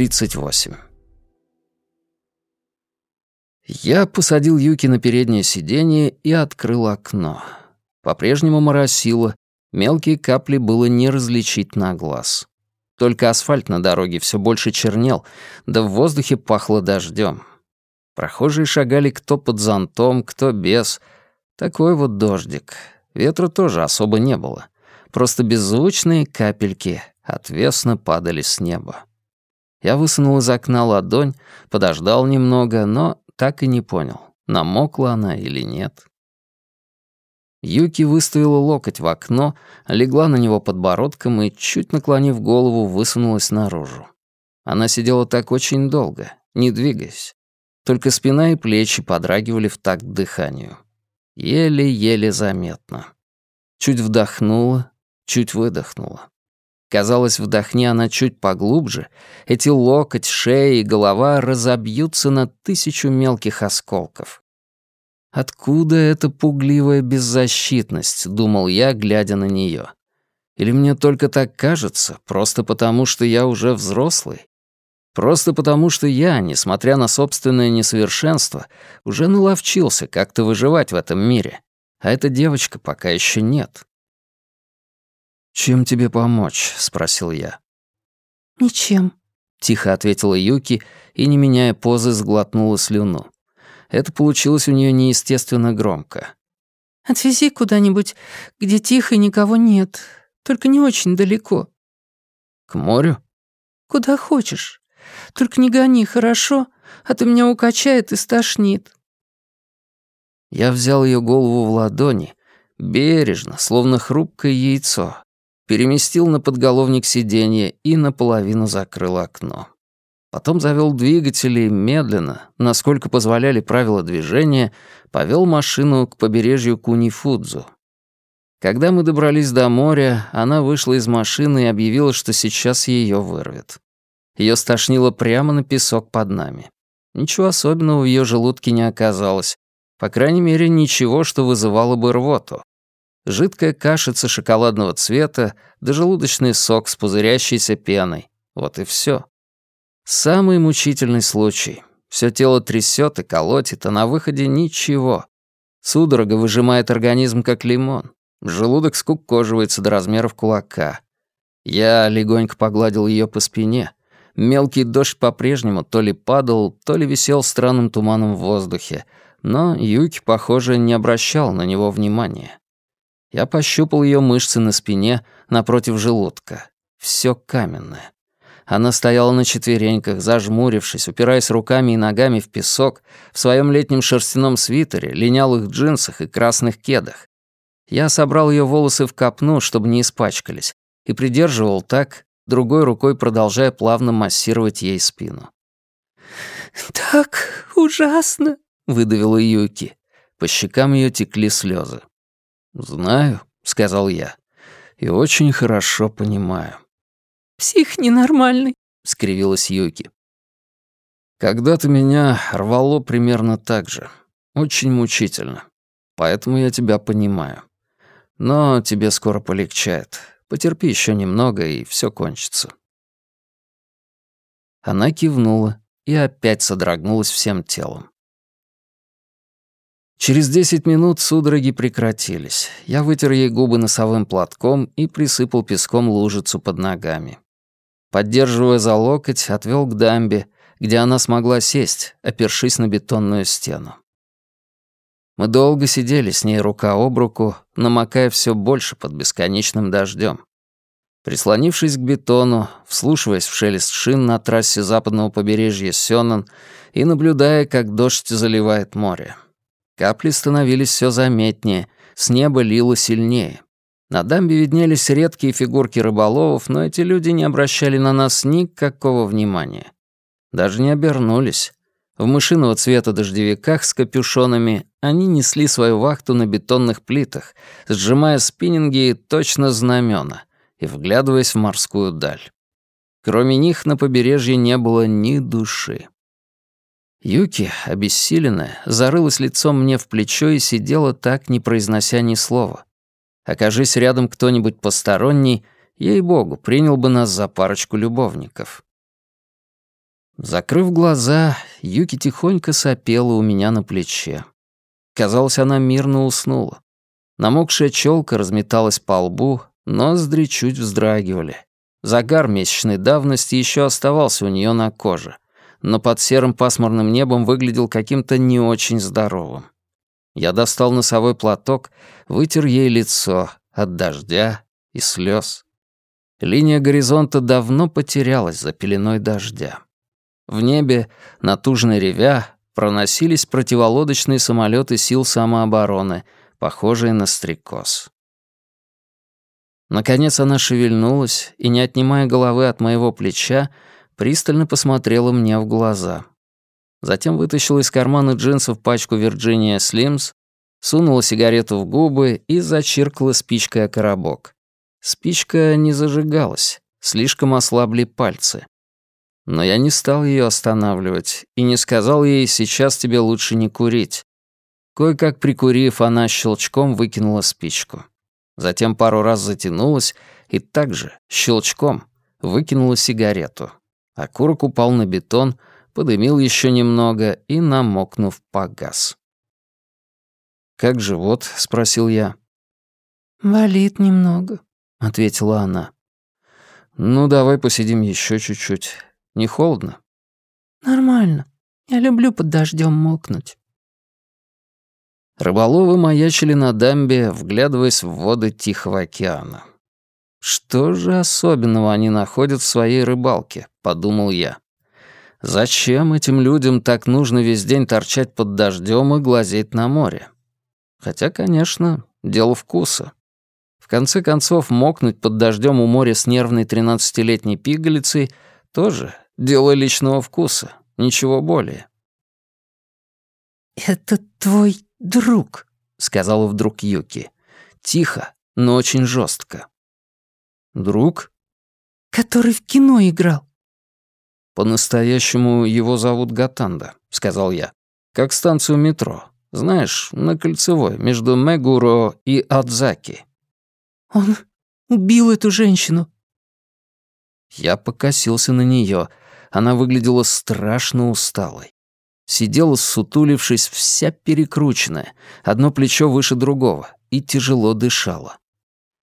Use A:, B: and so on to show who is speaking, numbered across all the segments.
A: 38 Я посадил Юки на переднее сиденье и открыл окно. По-прежнему моросило, мелкие капли было не различить на глаз. Только асфальт на дороге все больше чернел, да в воздухе пахло дождем. Прохожие шагали кто под зонтом, кто без. Такой вот дождик. Ветра тоже особо не было. Просто беззвучные капельки отвесно падали с неба. Я высунул из окна ладонь, подождал немного, но так и не понял, намокла она или нет. Юки выставила локоть в окно, легла на него подбородком и, чуть наклонив голову, высунулась наружу. Она сидела так очень долго, не двигаясь. Только спина и плечи подрагивали в такт дыханию. Еле-еле заметно. Чуть вдохнула, чуть выдохнула. Казалось, вдохни она чуть поглубже, эти локоть, шея и голова разобьются на тысячу мелких осколков. «Откуда эта пугливая беззащитность?» — думал я, глядя на нее. «Или мне только так кажется, просто потому, что я уже взрослый? Просто потому, что я, несмотря на собственное несовершенство, уже наловчился как-то выживать в этом мире, а эта девочка пока еще нет?» «Чем тебе помочь?» — спросил я.
B: «Ничем», —
A: тихо ответила Юки и, не меняя позы, сглотнула слюну. Это получилось у нее неестественно громко.
B: «Отвези куда-нибудь, где тихо и никого нет, только не очень далеко».
A: «К морю?»
B: «Куда хочешь. Только не гони, хорошо? А то меня укачает и стошнит».
A: Я взял ее голову в ладони, бережно, словно хрупкое яйцо, переместил на подголовник сиденья и наполовину закрыл окно. Потом завел двигатели и медленно, насколько позволяли правила движения, повел машину к побережью Кунифудзу. Когда мы добрались до моря, она вышла из машины и объявила, что сейчас ее вырвет. Ее стошнило прямо на песок под нами. Ничего особенного в ее желудке не оказалось. По крайней мере, ничего, что вызывало бы рвоту жидкая кашица шоколадного цвета да желудочный сок с пузырящейся пеной. Вот и все. Самый мучительный случай. Все тело трясет и колотит, а на выходе ничего. Судорога выжимает организм, как лимон. Желудок скукоживается до размеров кулака. Я легонько погладил ее по спине. Мелкий дождь по-прежнему то ли падал, то ли висел странным туманом в воздухе, но Юки, похоже, не обращал на него внимания. Я пощупал ее мышцы на спине напротив желудка. Все каменное. Она стояла на четвереньках, зажмурившись, упираясь руками и ногами в песок, в своем летнем шерстяном свитере, линялых джинсах и красных кедах. Я собрал ее волосы в копну, чтобы не испачкались, и придерживал так, другой рукой продолжая плавно массировать ей спину.
B: «Так ужасно», — выдавила Юки.
A: По щекам ее текли слезы. «Знаю», — сказал я, — «и очень хорошо понимаю».
B: «Псих ненормальный», —
A: скривилась Юки. «Когда-то меня рвало примерно так же. Очень мучительно. Поэтому я тебя понимаю. Но тебе скоро полегчает. Потерпи еще немного, и все кончится». Она кивнула и опять содрогнулась всем телом. Через десять минут судороги прекратились. Я вытер ей губы носовым платком и присыпал песком лужицу под ногами. Поддерживая за локоть, отвел к дамбе, где она смогла сесть, опершись на бетонную стену. Мы долго сидели с ней рука об руку, намокая все больше под бесконечным дождем. Прислонившись к бетону, вслушиваясь в шелест шин на трассе западного побережья Сёнэн и наблюдая, как дождь заливает море. Капли становились все заметнее, с неба лило сильнее. На дамбе виднелись редкие фигурки рыболовов, но эти люди не обращали на нас никакого внимания. Даже не обернулись. В мышиного цвета дождевиках с капюшонами они несли свою вахту на бетонных плитах, сжимая спиннинги точно знамена и вглядываясь в морскую даль. Кроме них на побережье не было ни души. Юки, обессиленная, зарылась лицом мне в плечо и сидела так, не произнося ни слова. Окажись рядом кто-нибудь посторонний, ей-богу, принял бы нас за парочку любовников. Закрыв глаза, Юки тихонько сопела у меня на плече. Казалось, она мирно уснула. Намокшая челка разметалась по лбу, ноздри чуть вздрагивали. Загар месячной давности еще оставался у нее на коже, но под серым пасмурным небом выглядел каким-то не очень здоровым. Я достал носовой платок, вытер ей лицо от дождя и слез. Линия горизонта давно потерялась за пеленой дождя. В небе, натужно ревя, проносились противолодочные самолеты сил самообороны, похожие на стрекоз. Наконец она шевельнулась и, не отнимая головы от моего плеча, пристально посмотрела мне в глаза. Затем вытащила из кармана джинсов пачку Virginia Slims, сунула сигарету в губы и зачиркала спичкой о коробок. Спичка не зажигалась, слишком ослабли пальцы. Но я не стал ее останавливать и не сказал ей «сейчас тебе лучше не курить». Кое-как прикурив, она щелчком выкинула спичку. Затем пару раз затянулась и также, щелчком, выкинула сигарету. Окурок упал на бетон, подымил еще немного и, намокнув, погас. «Как живот?» — спросил я.
B: «Болит немного», —
A: ответила она. «Ну, давай посидим еще чуть-чуть. Не холодно?»
B: «Нормально. Я люблю под дождем мокнуть».
A: Рыболовы маячили на дамбе, вглядываясь в воды Тихого океана. «Что же особенного они находят в своей рыбалке?» — подумал я. «Зачем этим людям так нужно весь день торчать под дождем и глазеть на море?» Хотя, конечно, дело вкуса. В конце концов, мокнуть под дождем у моря с нервной тринадцатилетней пигалицей тоже дело личного вкуса, ничего более.
B: «Это твой друг», —
A: сказала вдруг Юки. Тихо, но очень жестко. «Друг?»
B: «Который в кино играл».
A: «По-настоящему его зовут Гатанда», — сказал я. «Как станцию метро. Знаешь, на Кольцевой, между Мегуро и Адзаки».
B: «Он убил эту женщину»,
A: я покосился на нее. Она выглядела страшно усталой. Сидела, сутулившись, вся перекрученная, одно плечо выше другого, и тяжело дышала.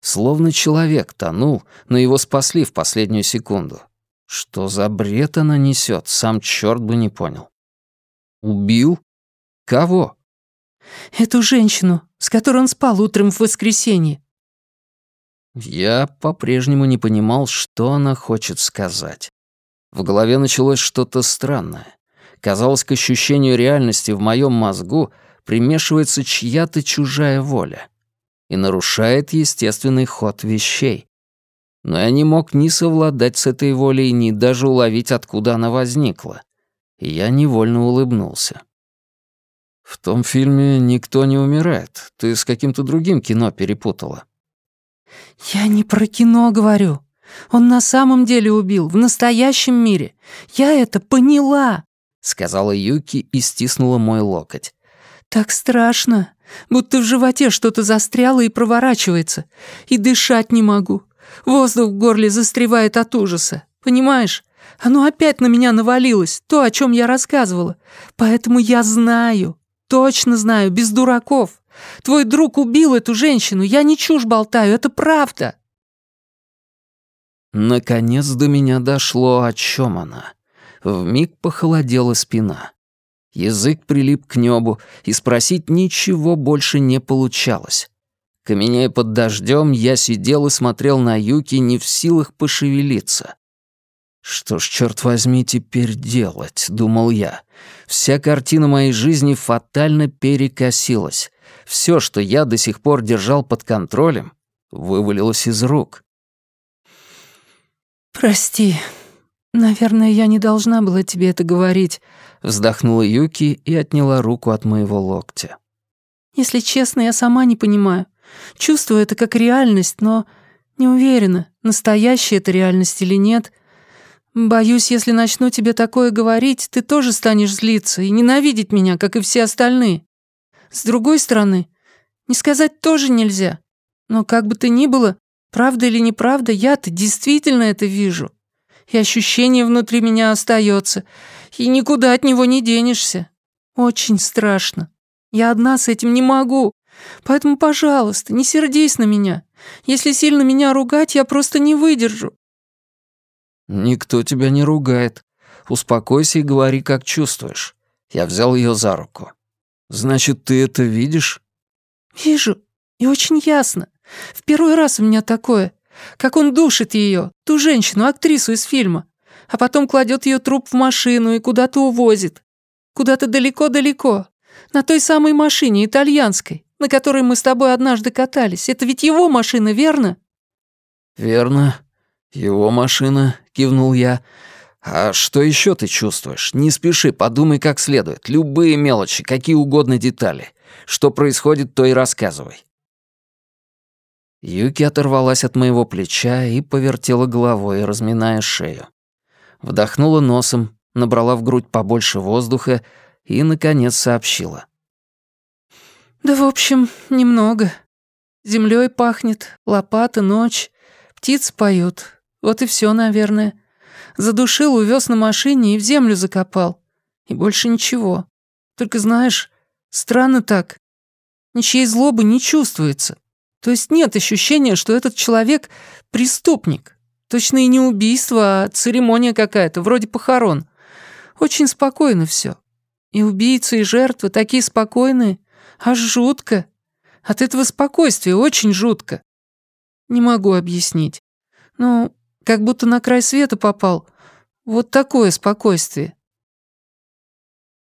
A: Словно человек тонул, но его спасли в последнюю секунду. Что за бред она несет, сам черт бы не понял. Убил? Кого?
B: Эту женщину, с которой он спал утром в воскресенье.
A: Я по-прежнему не понимал, что она хочет сказать. В голове началось что-то странное. Казалось, к ощущению реальности в моем мозгу примешивается чья-то чужая воля и нарушает естественный ход вещей. Но я не мог ни совладать с этой волей, ни даже уловить, откуда она возникла. И я невольно улыбнулся. «В том фильме никто не умирает. Ты с каким-то другим кино перепутала».
B: «Я не про кино говорю. Он на самом деле убил, в настоящем мире. Я это поняла», — сказала Юки и стиснула мой локоть. «Так страшно, будто в животе что-то застряло и проворачивается. И дышать не могу. Воздух в горле застревает от ужаса. Понимаешь? Оно опять на меня навалилось, то, о чем я рассказывала. Поэтому я знаю, точно знаю, без дураков. Твой друг убил эту женщину, я не чушь болтаю, это правда».
A: Наконец до меня дошло, о чем она. Вмиг похолодела спина. Язык прилип к небу, и спросить ничего больше не получалось. Каменея под дождем, я сидел и смотрел на Юки, не в силах пошевелиться. «Что ж, черт возьми, теперь делать?» — думал я. Вся картина моей жизни фатально перекосилась. Все, что я до сих пор держал под контролем, вывалилось из рук.
B: «Прости. Наверное, я не должна была тебе это говорить», — вздохнула Юки и отняла руку от моего локтя. «Если честно, я сама не понимаю. Чувствую это как реальность, но не уверена, настоящая это реальность или нет. Боюсь, если начну тебе такое говорить, ты тоже станешь злиться и ненавидеть меня, как и все остальные. С другой стороны, не сказать тоже нельзя. Но как бы то ни было, правда или неправда, я-то действительно это вижу. и ощущение внутри меня остается, и никуда от него не денешься. Очень страшно. Я одна с этим не могу. Поэтому, пожалуйста, не сердись на меня. Если сильно меня ругать, я просто не выдержу».
A: «Никто тебя не ругает. Успокойся и говори, как чувствуешь». Я взял ее за руку. «Значит, ты это видишь?»
B: «Вижу. И очень ясно. В первый раз у меня такое. Как он душит ее, ту женщину, актрису из фильма, а потом кладет ее труп в машину и куда-то увозит. Куда-то далеко-далеко. На той самой машине, итальянской, на которой мы с тобой однажды катались. Это ведь его машина, верно?»
A: «Верно. Его машина», — кивнул я. «А что еще ты чувствуешь? Не спеши, подумай как следует. Любые мелочи, какие угодно детали. Что происходит, то и рассказывай». Юки оторвалась от моего плеча и повертела головой, разминая шею. Вдохнула носом, набрала в грудь побольше воздуха и, наконец, сообщила.
B: «Да, в общем, немного. Землей пахнет, лопата, ночь, птицы поют. Вот и все, наверное. Задушил, увез на машине и в землю закопал. И больше ничего. Только знаешь, странно так. Ничьей злобы не чувствуется. То есть нет ощущения, что этот человек — преступник. Точно и не убийство, а церемония какая-то, вроде похорон. Очень спокойно все. И убийцы, и жертвы такие спокойные. Аж жутко. От этого спокойствия очень жутко. Не могу объяснить. Ну, как будто на край света попал. Вот такое спокойствие.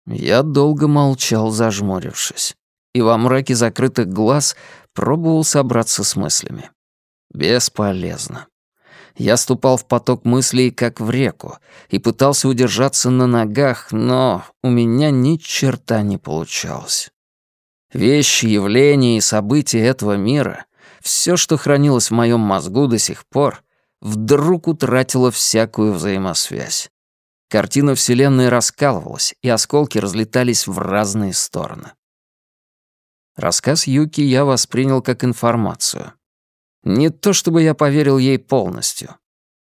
A: Я долго молчал, зажмурившись, и во мраке закрытых глаз пробовал собраться с мыслями. Бесполезно. Я ступал в поток мыслей, как в реку, и пытался удержаться на ногах, но у меня ни черта не получалось. Вещи, явления и события этого мира, все, что хранилось в моем мозгу до сих пор, вдруг утратило всякую взаимосвязь. Картина Вселенной раскалывалась, и осколки разлетались в разные стороны. Рассказ Юки я воспринял как информацию. Не то чтобы я поверил ей полностью,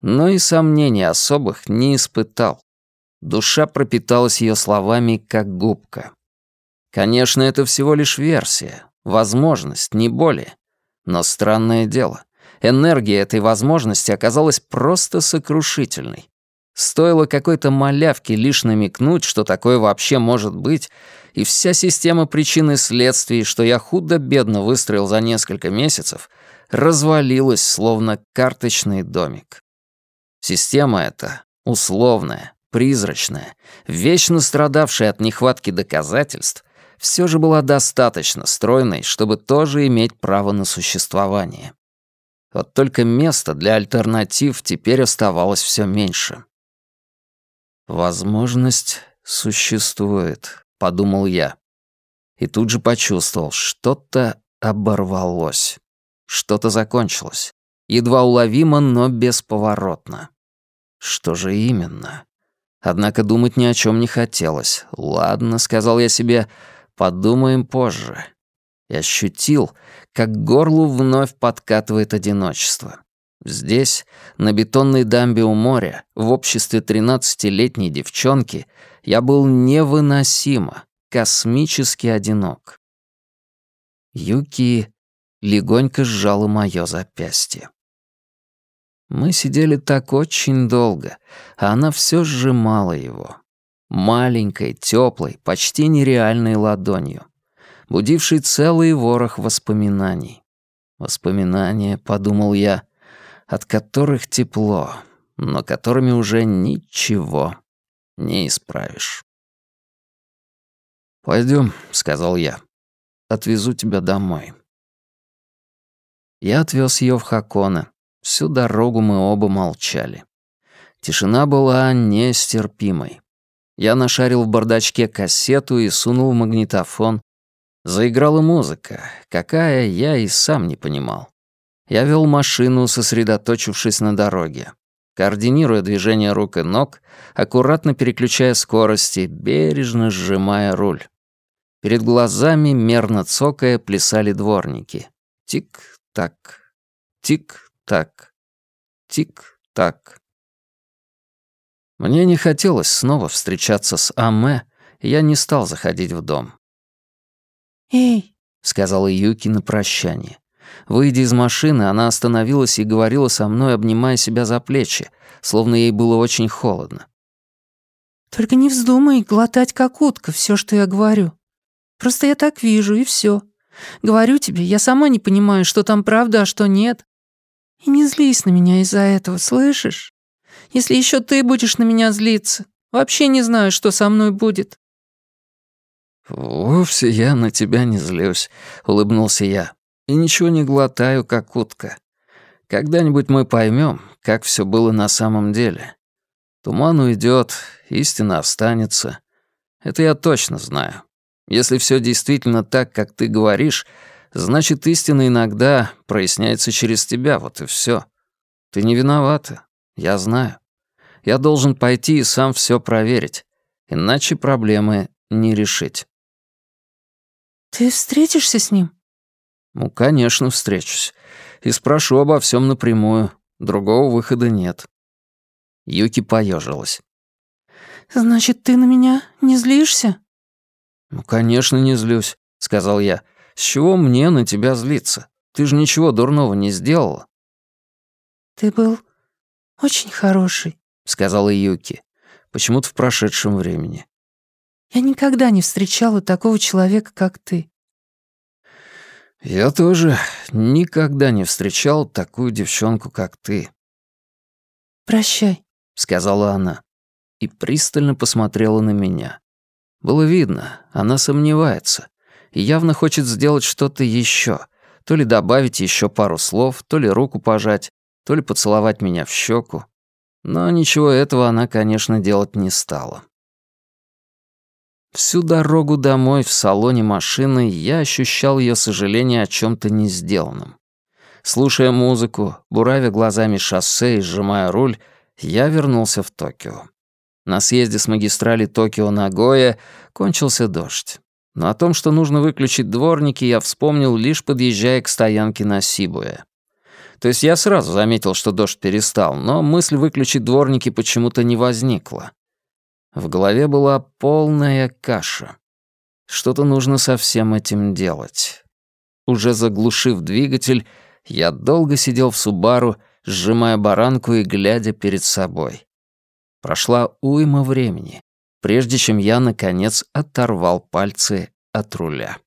A: но и сомнений особых не испытал. Душа пропиталась ее словами, как губка. Конечно, это всего лишь версия, возможность, не более. Но странное дело, энергия этой возможности оказалась просто сокрушительной. Стоило какой-то малявке лишь намекнуть, что такое вообще может быть, и вся система причин и следствий, что я худо-бедно выстроил за несколько месяцев, развалилась, словно карточный домик. Система эта условная, призрачная, вечно страдавшая от нехватки доказательств, все же была достаточно стройной, чтобы тоже иметь право на существование. Вот только места для альтернатив теперь оставалось все меньше. «Возможность существует», — подумал я. И тут же почувствовал, что-то оборвалось. Что-то закончилось. Едва уловимо, но бесповоротно. Что же именно? Однако думать ни о чем не хотелось. «Ладно», — сказал я себе, Подумаем позже. Я ощутил, как горлу вновь подкатывает одиночество. Здесь, на бетонной дамбе у моря, в обществе тринадцатилетней девчонки, я был невыносимо, космически одинок. Юки легонько сжала моё запястье. Мы сидели так очень долго, а она все сжимала его маленькой, теплой, почти нереальной ладонью, будившей целый ворох воспоминаний. Воспоминания, подумал я, от которых тепло, но которыми уже ничего не исправишь. «Пойдем», — сказал я. «Отвезу тебя домой». Я отвез ее в Хакона. Всю дорогу мы оба молчали. Тишина была нестерпимой. Я нашарил в бардачке кассету и сунул в магнитофон. Заиграла музыка, какая я и сам не понимал. Я вел машину, сосредоточившись на дороге. Координируя движение рук и ног, аккуратно переключая скорости, бережно сжимая руль. Перед глазами, мерно цокая, плясали дворники. Тик-так, тик-так, тик-так. Мне не хотелось снова встречаться с Аме, и я не стал заходить в дом.
B: «Эй», —
A: сказала Юки на прощание. Выйдя из машины, она остановилась и говорила со мной, обнимая себя за плечи, словно ей было очень холодно.
B: «Только не вздумай глотать как утка все, что я говорю. Просто я так вижу, и все. Говорю тебе, я сама не понимаю, что там правда, а что нет. И не злись на меня из-за этого, слышишь? Если еще ты будешь на меня злиться, вообще не знаю, что со мной будет».
A: «Вовсе я на тебя не злюсь», — улыбнулся я. «И ничего не глотаю, как утка. Когда-нибудь мы поймем, как все было на самом деле. Туман уйдет, истина останется. Это я точно знаю. Если все действительно так, как ты говоришь, значит, истина иногда проясняется через тебя, вот и все. Ты не виновата, я знаю. Я должен пойти и сам все проверить, иначе проблемы не решить.
B: «Ты встретишься с ним?»
A: «Ну, конечно, встречусь. И спрошу обо всем напрямую. Другого выхода нет». Юки поежилась.
B: «Значит, ты на меня не злишься?»
A: «Ну, конечно, не злюсь», — сказал я. «С чего мне на тебя злиться? Ты же ничего дурного не сделала».
B: «Ты был очень хороший», —
A: сказала Юки. Почему-то в прошедшем времени.
B: Я никогда не встречала такого человека, как ты».
A: «Я тоже никогда не встречал такую девчонку, как ты».
B: «Прощай», —
A: сказала она, и пристально посмотрела на меня. Было видно, она сомневается и явно хочет сделать что-то еще, то ли добавить еще пару слов, то ли руку пожать, то ли поцеловать меня в щеку. Но ничего этого она, конечно, делать не стала. Всю дорогу домой в салоне машины я ощущал ее сожаление о чем-то не сделанном. Слушая музыку, буравя глазами шоссе и сжимая руль, я вернулся в Токио. На съезде с магистрали Токио-Нагоя кончился дождь. Но о том, что нужно выключить дворники, я вспомнил, лишь подъезжая к стоянке на Сибуэ. То есть я сразу заметил, что дождь перестал, но мысль выключить дворники почему-то не возникла. В голове была полная каша. Что-то нужно со всем этим делать. Уже заглушив двигатель, я долго сидел в Субару, сжимая баранку и глядя перед собой. Прошла уйма времени, прежде чем я, наконец, оторвал пальцы от руля.